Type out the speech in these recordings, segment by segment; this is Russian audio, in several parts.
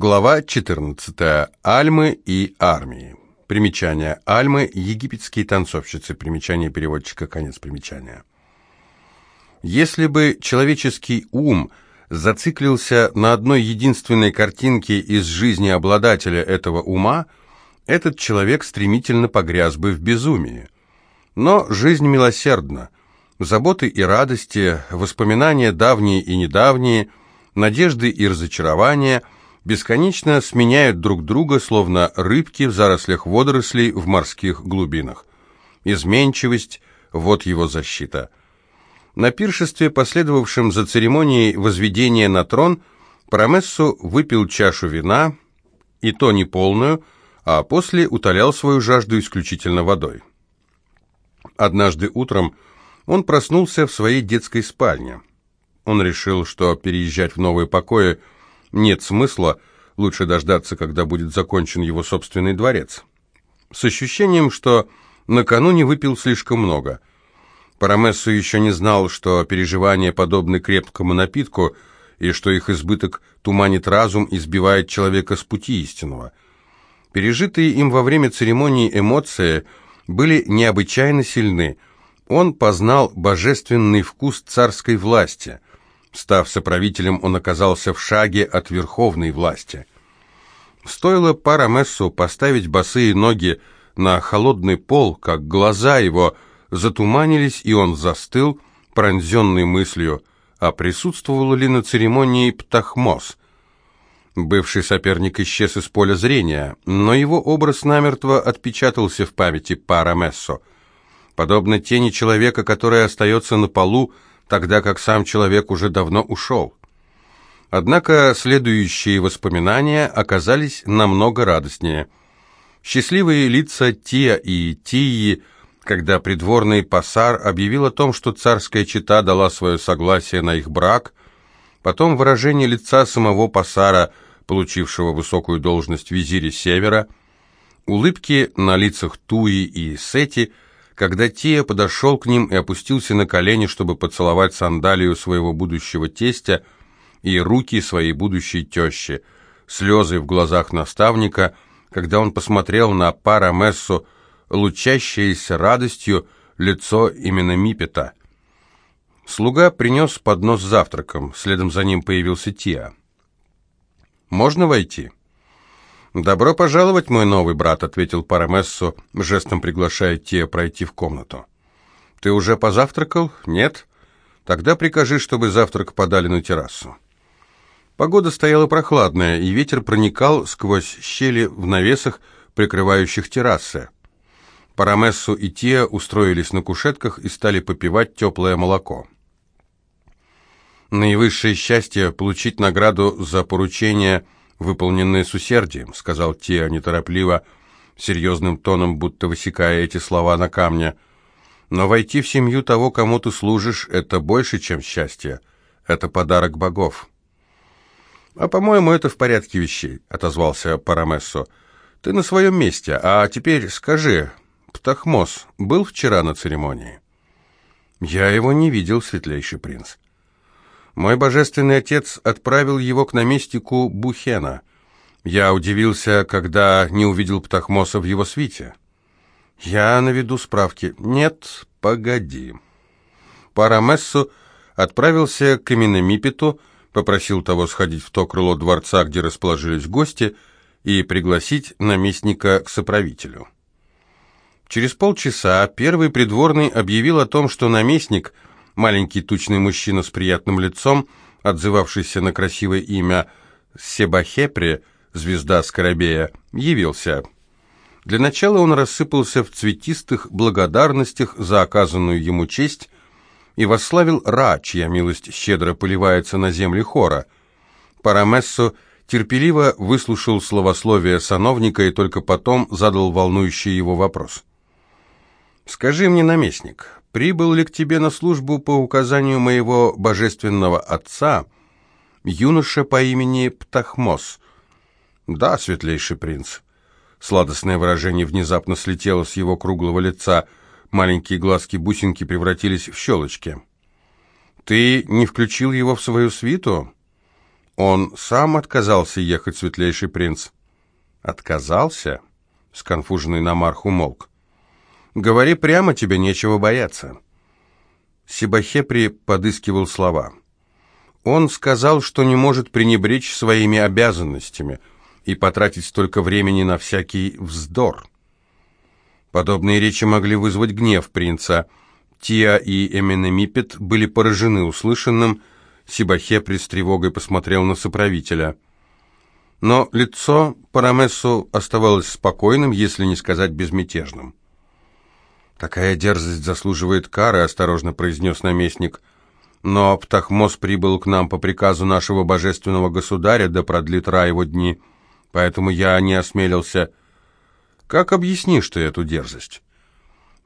Глава 14. Альмы и армии. Примечание. Альмы – египетские танцовщицы. Примечание переводчика. Конец примечания. Если бы человеческий ум зациклился на одной единственной картинке из жизни обладателя этого ума, этот человек стремительно погряз бы в безумии. Но жизнь милосердна. Заботы и радости, воспоминания давние и недавние, надежды и разочарования – бесконечно сменяют друг друга, словно рыбки в зарослях водорослей в морских глубинах. Изменчивость – вот его защита. На пиршестве, последовавшем за церемонией возведения на трон, Парамессу выпил чашу вина, и то не полную, а после утолял свою жажду исключительно водой. Однажды утром он проснулся в своей детской спальне. Он решил, что переезжать в новые покои – нет смысла, лучше дождаться, когда будет закончен его собственный дворец. С ощущением, что накануне выпил слишком много. Парамессу еще не знал, что переживания подобны крепкому напитку, и что их избыток туманит разум и сбивает человека с пути истинного. Пережитые им во время церемонии эмоции были необычайно сильны. Он познал божественный вкус царской власти – Став соправителем, он оказался в шаге от верховной власти. Стоило Парамессу поставить босые ноги на холодный пол, как глаза его затуманились, и он застыл, пронзенный мыслью, а присутствовал ли на церемонии Птахмос. Бывший соперник исчез из поля зрения, но его образ намертво отпечатался в памяти Парамессо. Подобно тени человека, который остается на полу, тогда как сам человек уже давно ушел. Однако следующие воспоминания оказались намного радостнее. Счастливые лица Тия и Тии, когда придворный пасар объявил о том, что царская чета дала свое согласие на их брак, потом выражение лица самого пасара, получившего высокую должность визиря Севера, улыбки на лицах Туи и Сети – когда Тия подошел к ним и опустился на колени, чтобы поцеловать сандалию своего будущего тестя и руки своей будущей тещи, слезы в глазах наставника, когда он посмотрел на Парамессу, лучащееся радостью лицо именно Мипета. Слуга принес поднос с завтраком, следом за ним появился Тия. «Можно войти?» «Добро пожаловать, мой новый брат», — ответил Парамессо, жестом приглашая Тия пройти в комнату. «Ты уже позавтракал? Нет? Тогда прикажи, чтобы завтрак подали на террасу». Погода стояла прохладная, и ветер проникал сквозь щели в навесах, прикрывающих террасы. Парамессу и Тия устроились на кушетках и стали попивать теплое молоко. Наивысшее счастье — получить награду за поручение — выполненные с усердием», — сказал Тиа неторопливо, серьезным тоном, будто высекая эти слова на камне. «Но войти в семью того, кому ты служишь, это больше, чем счастье. Это подарок богов». «А, по-моему, это в порядке вещей», — отозвался Парамессо. «Ты на своем месте, а теперь скажи, Птахмос был вчера на церемонии?» «Я его не видел, светлейший принц». Мой божественный отец отправил его к наместнику Бухена. Я удивился, когда не увидел Птахмоса в его свите. Я наведу справки. Нет, погоди. Парамессу отправился к Эминемипету, попросил того сходить в то крыло дворца, где расположились гости, и пригласить наместника к соправителю. Через полчаса первый придворный объявил о том, что наместник – Маленький тучный мужчина с приятным лицом, отзывавшийся на красивое имя Себахепре, звезда Скоробея, явился. Для начала он рассыпался в цветистых благодарностях за оказанную ему честь и восславил Ра, чья милость щедро поливается на земли хора. Парамессо терпеливо выслушал словословие сановника и только потом задал волнующий его вопрос. «Скажи мне, наместник, прибыл ли к тебе на службу по указанию моего божественного отца юноша по имени Птахмос?» «Да, светлейший принц». Сладостное выражение внезапно слетело с его круглого лица. Маленькие глазки-бусинки превратились в щелочки. «Ты не включил его в свою свиту?» Он сам отказался ехать, светлейший принц. Отказался? Сконфуженный Намарх умолк. Говори прямо, тебе нечего бояться. Сибахепри подыскивал слова. Он сказал, что не может пренебречь своими обязанностями и потратить столько времени на всякий вздор. Подобные речи могли вызвать гнев принца. Тиа и Эменемипет были поражены услышанным, Сибахепри с тревогой посмотрел на соправителя. Но лицо Парамессу оставалось спокойным, если не сказать безмятежным. «Такая дерзость заслуживает кары», — осторожно произнес наместник. «Но Птахмос прибыл к нам по приказу нашего божественного государя, да продлит Ра его дни, поэтому я не осмелился...» «Как объяснишь ты эту дерзость?»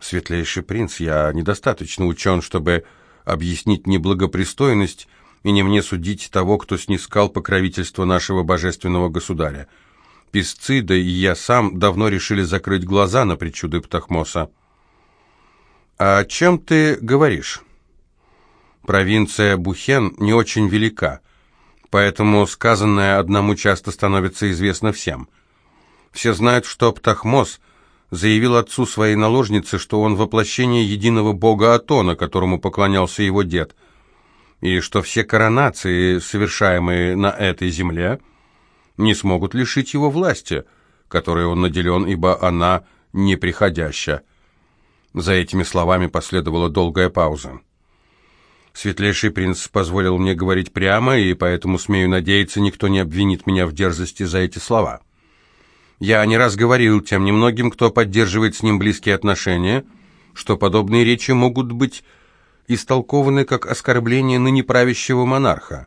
«Светлейший принц, я недостаточно учен, чтобы объяснить неблагопристойность и не мне судить того, кто снискал покровительство нашего божественного государя. Песцы, да и я сам давно решили закрыть глаза на причуды Птахмоса. «А «О чем ты говоришь?» «Провинция Бухен не очень велика, поэтому сказанное одному часто становится известно всем. Все знают, что Птахмос заявил отцу своей наложницы, что он воплощение единого бога Атона, которому поклонялся его дед – и что все коронации, совершаемые на этой земле, не смогут лишить его власти, которой он наделен, ибо она неприходяща. За этими словами последовала долгая пауза. Светлейший принц позволил мне говорить прямо, и поэтому, смею надеяться, никто не обвинит меня в дерзости за эти слова. Я не раз говорил тем немногим, кто поддерживает с ним близкие отношения, что подобные речи могут быть истолкованы как оскорбление ныне правящего монарха.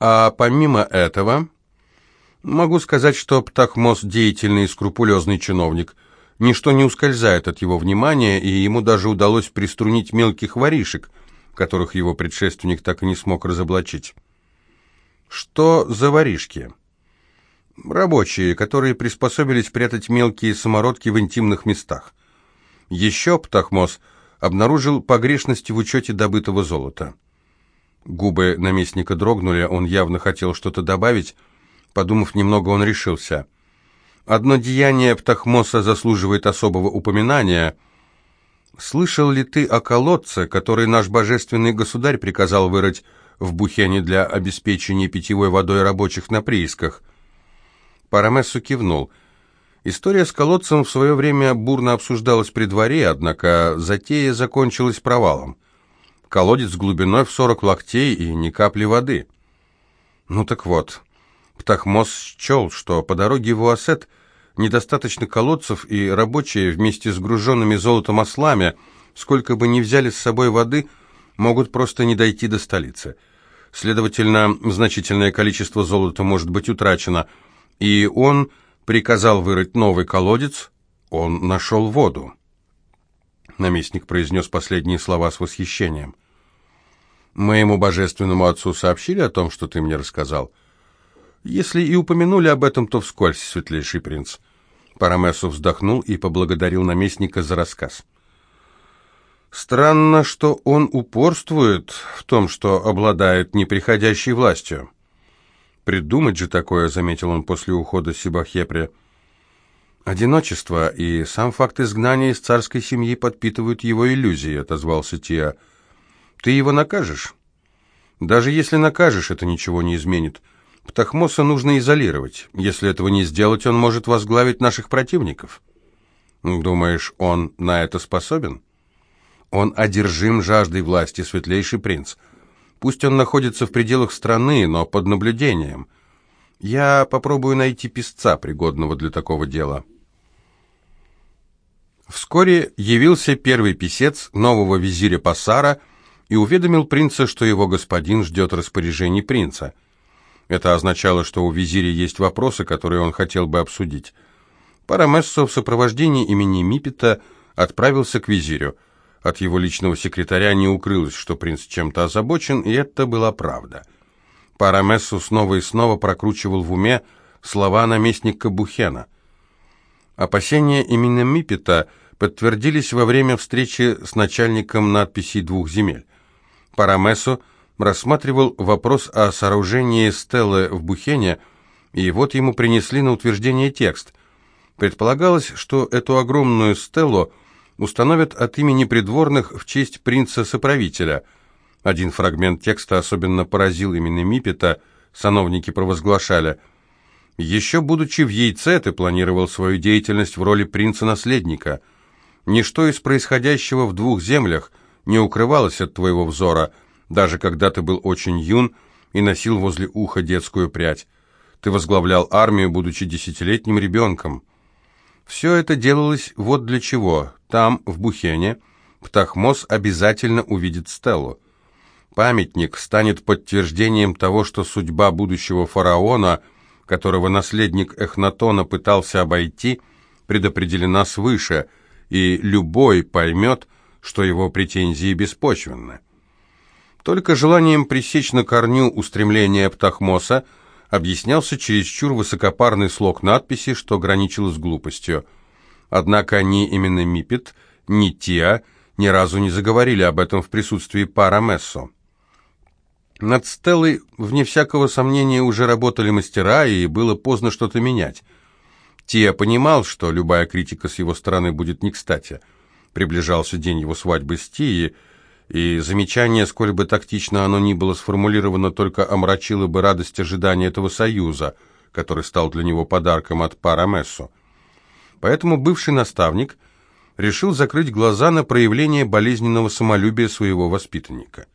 А помимо этого, могу сказать, что Птахмос деятельный и скрупулезный чиновник. Ничто не ускользает от его внимания, и ему даже удалось приструнить мелких воришек, которых его предшественник так и не смог разоблачить. Что за воришки? Рабочие, которые приспособились прятать мелкие самородки в интимных местах. Еще Птахмос – обнаружил погрешности в учете добытого золота. Губы наместника дрогнули, он явно хотел что-то добавить. Подумав немного, он решился. «Одно деяние Птахмоса заслуживает особого упоминания. Слышал ли ты о колодце, который наш божественный государь приказал вырыть в Бухене для обеспечения питьевой водой рабочих на приисках?» Парамессу кивнул – История с колодцем в свое время бурно обсуждалась при дворе, однако затея закончилась провалом. Колодец глубиной в 40 локтей и ни капли воды. Ну так вот, Птахмос счел, что по дороге в Уасет недостаточно колодцев, и рабочие вместе с груженными золотом ослами, сколько бы ни взяли с собой воды, могут просто не дойти до столицы. Следовательно, значительное количество золота может быть утрачено, и он приказал вырыть новый колодец, он нашел воду. Наместник произнес последние слова с восхищением. «Моему божественному отцу сообщили о том, что ты мне рассказал?» «Если и упомянули об этом, то вскользь, светлейший принц». Парамесу вздохнул и поблагодарил наместника за рассказ. «Странно, что он упорствует в том, что обладает неприходящей властью. «Придумать же такое», — заметил он после ухода Сибахепре. «Одиночество и сам факт изгнания из царской семьи подпитывают его иллюзии», — отозвался Тиа. «Ты его накажешь?» «Даже если накажешь, это ничего не изменит. Птахмоса нужно изолировать. Если этого не сделать, он может возглавить наших противников». «Думаешь, он на это способен?» «Он одержим жаждой власти, светлейший принц». Пусть он находится в пределах страны, но под наблюдением. Я попробую найти писца, пригодного для такого дела. Вскоре явился первый писец нового визиря Пасара и уведомил принца, что его господин ждет распоряжений принца. Это означало, что у визиря есть вопросы, которые он хотел бы обсудить. Парамессо в сопровождении имени Мипета отправился к визирю – от его личного секретаря не укрылось, что принц чем-то озабочен, и это была правда. Парамессу снова и снова прокручивал в уме слова наместника Бухена. Опасения именно Мипета подтвердились во время встречи с начальником надписей двух земель. Парамессу рассматривал вопрос о сооружении стелы в Бухене, и вот ему принесли на утверждение текст. Предполагалось, что эту огромную стелу установят от имени придворных в честь принца-соправителя. Один фрагмент текста особенно поразил именно Мипета, сановники провозглашали. «Еще будучи в яйце, ты планировал свою деятельность в роли принца-наследника. Ничто из происходящего в двух землях не укрывалось от твоего взора, даже когда ты был очень юн и носил возле уха детскую прядь. Ты возглавлял армию, будучи десятилетним ребенком. Все это делалось вот для чего. Там, в Бухене, Птахмос обязательно увидит Стеллу. Памятник станет подтверждением того, что судьба будущего фараона, которого наследник Эхнатона пытался обойти, предопределена свыше, и любой поймет, что его претензии беспочвенны. Только желанием пресечь на корню устремления Птахмоса – объяснялся чересчур высокопарный слог надписи, что граничило с глупостью. Однако ни именно Мипет, ни Тиа ни разу не заговорили об этом в присутствии пара Мессо. Над Стеллой, вне всякого сомнения, уже работали мастера, и было поздно что-то менять. Тиа понимал, что любая критика с его стороны будет не кстати. Приближался день его свадьбы с Тией, и замечание, сколь бы тактично оно ни было сформулировано, только омрачило бы радость ожидания этого союза, который стал для него подарком от Парамессо. Поэтому бывший наставник решил закрыть глаза на проявление болезненного самолюбия своего воспитанника.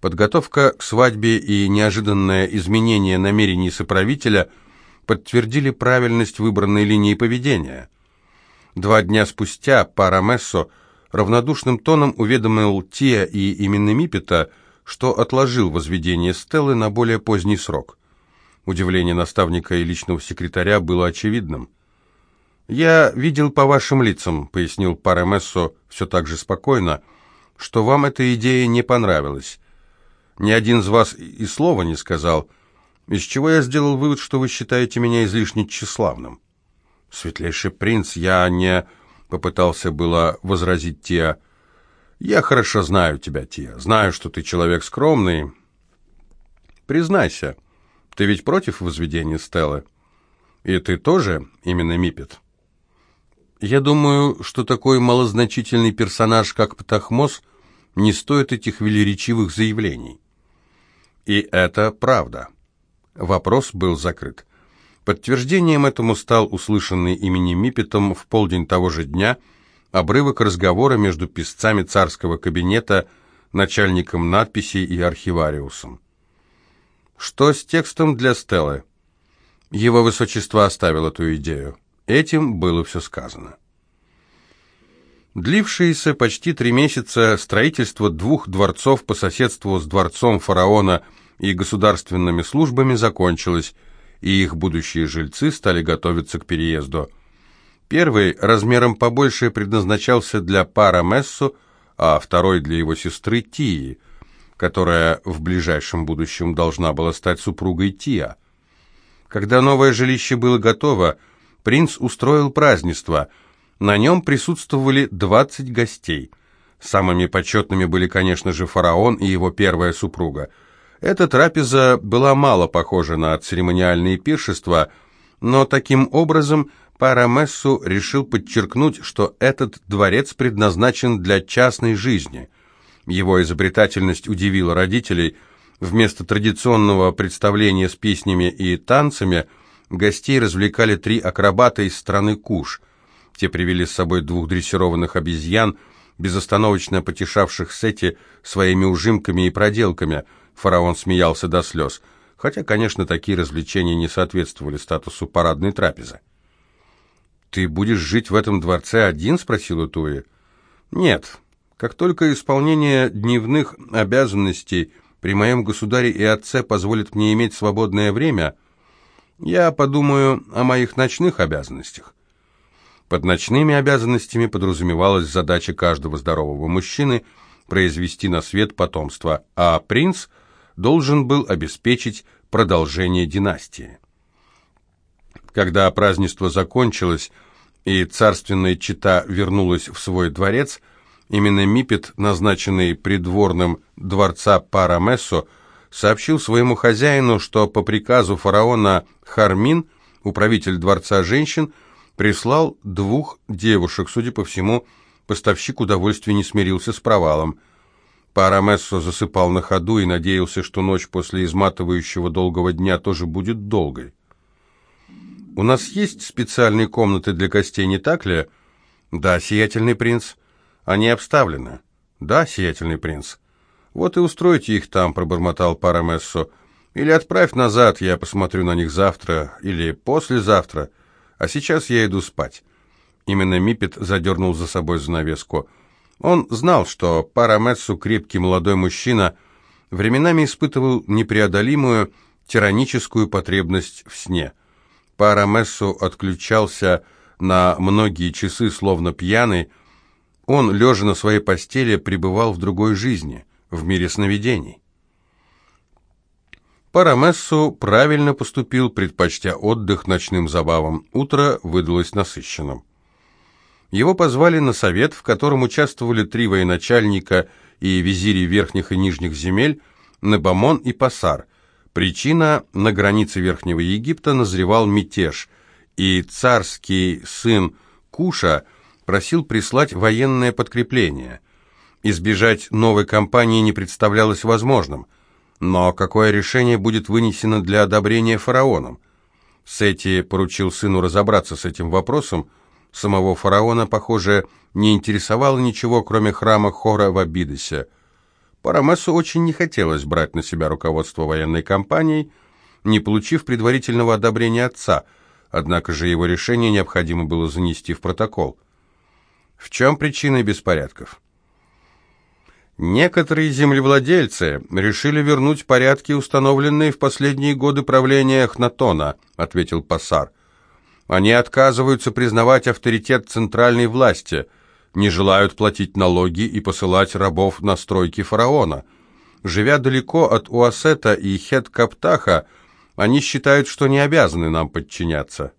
Подготовка к свадьбе и неожиданное изменение намерений соправителя подтвердили правильность выбранной линии поведения. Два дня спустя Парамессо – равнодушным тоном уведомил Тия и именно Мипета, что отложил возведение стелы на более поздний срок. Удивление наставника и личного секретаря было очевидным. «Я видел по вашим лицам», — пояснил Парамессо все так же спокойно, «что вам эта идея не понравилась. Ни один из вас и слова не сказал, из чего я сделал вывод, что вы считаете меня излишне тщеславным». «Светлейший принц, я не...» Попытался было возразить Тия. «Я хорошо знаю тебя, Тия. Знаю, что ты человек скромный. Признайся, ты ведь против возведения Стеллы? И ты тоже именно Мипет?» «Я думаю, что такой малозначительный персонаж, как Птахмос, не стоит этих велеречивых заявлений». И это правда. Вопрос был закрыт. Подтверждением этому стал услышанный имени Миппетом в полдень того же дня обрывок разговора между писцами царского кабинета, начальником надписей и архивариусом. Что с текстом для Стеллы? Его высочество оставил эту идею. Этим было все сказано. Длившееся почти три месяца строительство двух дворцов по соседству с дворцом фараона и государственными службами закончилось, и их будущие жильцы стали готовиться к переезду. Первый, размером побольше, предназначался для пара Мессу, а второй для его сестры Тии, которая в ближайшем будущем должна была стать супругой Тия. Когда новое жилище было готово, принц устроил празднество. На нем присутствовали 20 гостей. Самыми почетными были, конечно же, фараон и его первая супруга – эта трапеза была мало похожа на церемониальные пиршества, но таким образом Парамессу решил подчеркнуть, что этот дворец предназначен для частной жизни. Его изобретательность удивила родителей. Вместо традиционного представления с песнями и танцами гостей развлекали три акробата из страны Куш. Те привели с собой двух дрессированных обезьян, безостановочно потешавших Сети своими ужимками и проделками – Фараон смеялся до слез, хотя, конечно, такие развлечения не соответствовали статусу парадной трапезы. «Ты будешь жить в этом дворце один?» — спросила Туи. «Нет. Как только исполнение дневных обязанностей при моем государе и отце позволит мне иметь свободное время, я подумаю о моих ночных обязанностях». Под ночными обязанностями подразумевалась задача каждого здорового мужчины произвести на свет потомство, а принц — должен был обеспечить продолжение династии. Когда празднество закончилось и царственная чита вернулась в свой дворец, Именно Мипет, назначенный придворным дворца Парамессо, сообщил своему хозяину, что по приказу фараона Хармин, управитель дворца женщин, прислал двух девушек. Судя по всему, поставщик удовольствия не смирился с провалом. Парамессо засыпал на ходу и надеялся, что ночь после изматывающего долгого дня тоже будет долгой. «У нас есть специальные комнаты для гостей, не так ли?» «Да, сиятельный принц». «Они обставлены?» «Да, сиятельный принц». «Вот и устройте их там», — пробормотал Парамессо. «Или отправь назад, я посмотрю на них завтра, или послезавтра. А сейчас я иду спать». Именно Мипет задернул за собой занавеску. Он знал, что Парамессу, крепкий молодой мужчина, временами испытывал непреодолимую тираническую потребность в сне. Парамессу отключался на многие часы, словно пьяный. Он, лежа на своей постели, пребывал в другой жизни, в мире сновидений. Парамессу правильно поступил, предпочтя отдых ночным забавам. Утро выдалось насыщенным. Его позвали на совет, в котором участвовали три военачальника и визири верхних и нижних земель, Небамон и Пасар. Причина – на границе Верхнего Египта назревал мятеж, и царский сын Куша просил прислать военное подкрепление. Избежать новой кампании не представлялось возможным. Но какое решение будет вынесено для одобрения фараоном? Сети поручил сыну разобраться с этим вопросом – Самого фараона, похоже, не интересовало ничего, кроме храма Хора в Абидосе. Парамесу очень не хотелось брать на себя руководство военной кампанией, не получив предварительного одобрения отца, однако же его решение необходимо было занести в протокол. В чем причина беспорядков? Некоторые землевладельцы решили вернуть порядки, установленные в последние годы правления Хнатона, ответил Пассар. Они отказываются признавать авторитет центральной власти, не желают платить налоги и посылать рабов на стройки фараона. Живя далеко от Уасета и Хет-Каптаха, они считают, что не обязаны нам подчиняться.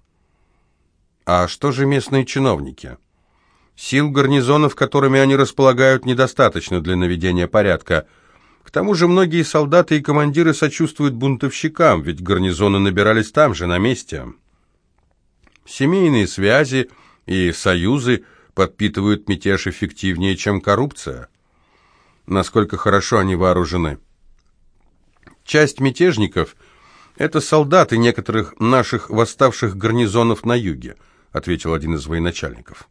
А что же местные чиновники? Сил гарнизонов, которыми они располагают, недостаточно для наведения порядка. К тому же многие солдаты и командиры сочувствуют бунтовщикам, ведь гарнизоны набирались там же, на месте. Семейные связи и союзы подпитывают мятеж эффективнее, чем коррупция. Насколько хорошо они вооружены. Часть мятежников – это солдаты некоторых наших восставших гарнизонов на юге, ответил один из военачальников.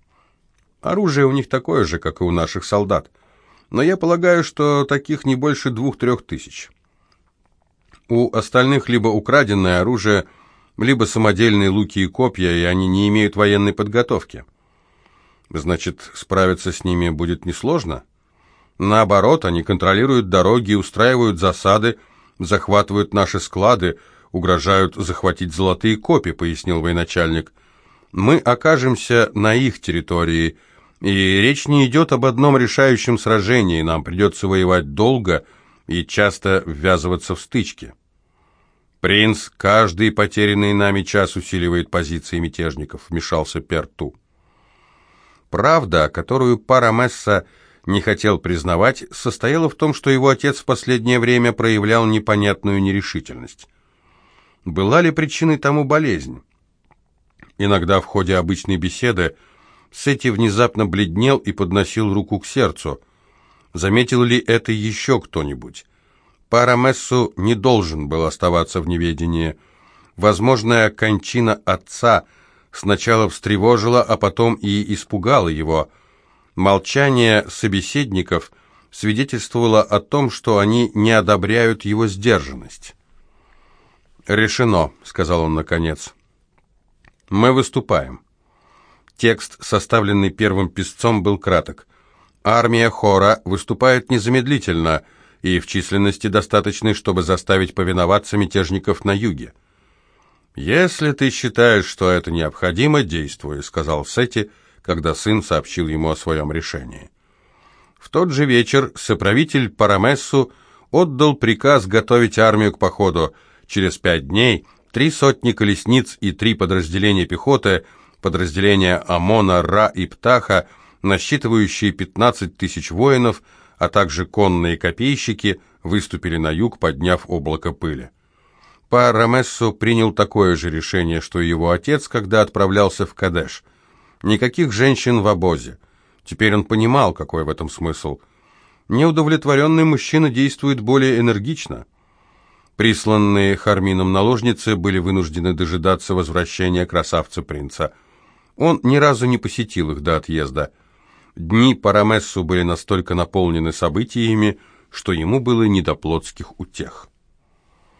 Оружие у них такое же, как и у наших солдат. Но я полагаю, что таких не больше двух-трех тысяч. У остальных либо украденное оружие – либо самодельные луки и копья, и они не имеют военной подготовки. Значит, справиться с ними будет несложно? Наоборот, они контролируют дороги, устраивают засады, захватывают наши склады, угрожают захватить золотые копии, пояснил военачальник. Мы окажемся на их территории, и речь не идет об одном решающем сражении, нам придется воевать долго и часто ввязываться в стычки. «Принц, каждый потерянный нами час усиливает позиции мятежников», — вмешался Перту. Правда, которую Парамесса не хотел признавать, состояла в том, что его отец в последнее время проявлял непонятную нерешительность. Была ли причиной тому болезнь? Иногда в ходе обычной беседы Сети внезапно бледнел и подносил руку к сердцу. Заметил ли это еще кто-нибудь? Парамессу не должен был оставаться в неведении. Возможная кончина отца сначала встревожила, а потом и испугала его. Молчание собеседников свидетельствовало о том, что они не одобряют его сдержанность. «Решено», — сказал он наконец. «Мы выступаем». Текст, составленный первым писцом, был краток. «Армия Хора выступает незамедлительно», — и в численности достаточной, чтобы заставить повиноваться мятежников на юге. «Если ты считаешь, что это необходимо, действуй», — сказал Сети, когда сын сообщил ему о своем решении. В тот же вечер соправитель Парамессу отдал приказ готовить армию к походу. Через пять дней три сотни колесниц и три подразделения пехоты, подразделения Амона, Ра и Птаха, насчитывающие 15 тысяч воинов, а также конные копейщики, выступили на юг, подняв облако пыли. Парамессо принял такое же решение, что и его отец, когда отправлялся в Кадеш. Никаких женщин в обозе. Теперь он понимал, какой в этом смысл. Неудовлетворенный мужчина действует более энергично. Присланные Хармином наложницы были вынуждены дожидаться возвращения красавца-принца. Он ни разу не посетил их до отъезда. Дни Парамессу были настолько наполнены событиями, что ему было не до плотских утех.